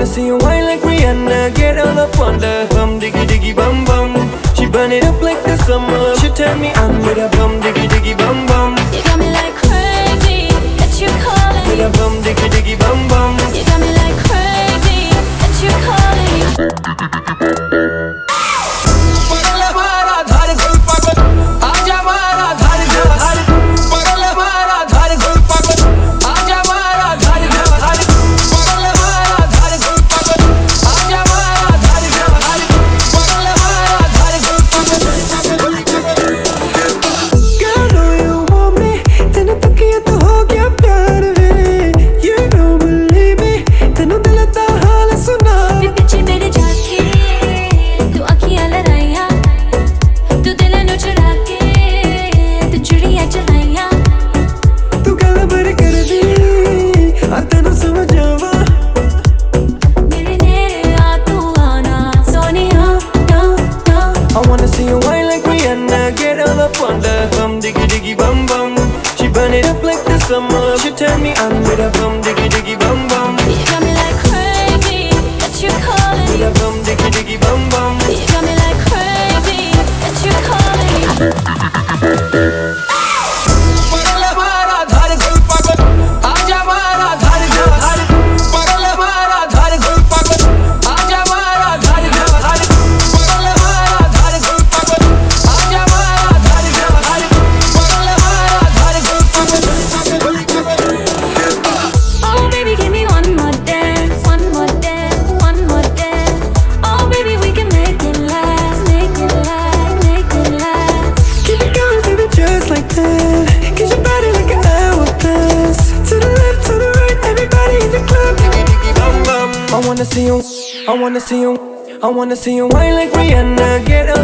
Wanna see you whine like Rihanna. Get all up on the bum, diggy diggy bum bum. She burn it up like the summer. She turn me on with a bum diggy diggy bum bum. You got me like crazy That you calling With a bum diggy diggy bum bum. some love, you turn me on with a bum diggy diggy bum bum. I wanna see you, I wanna see you, I wanna see you whine like Rihanna. Get up.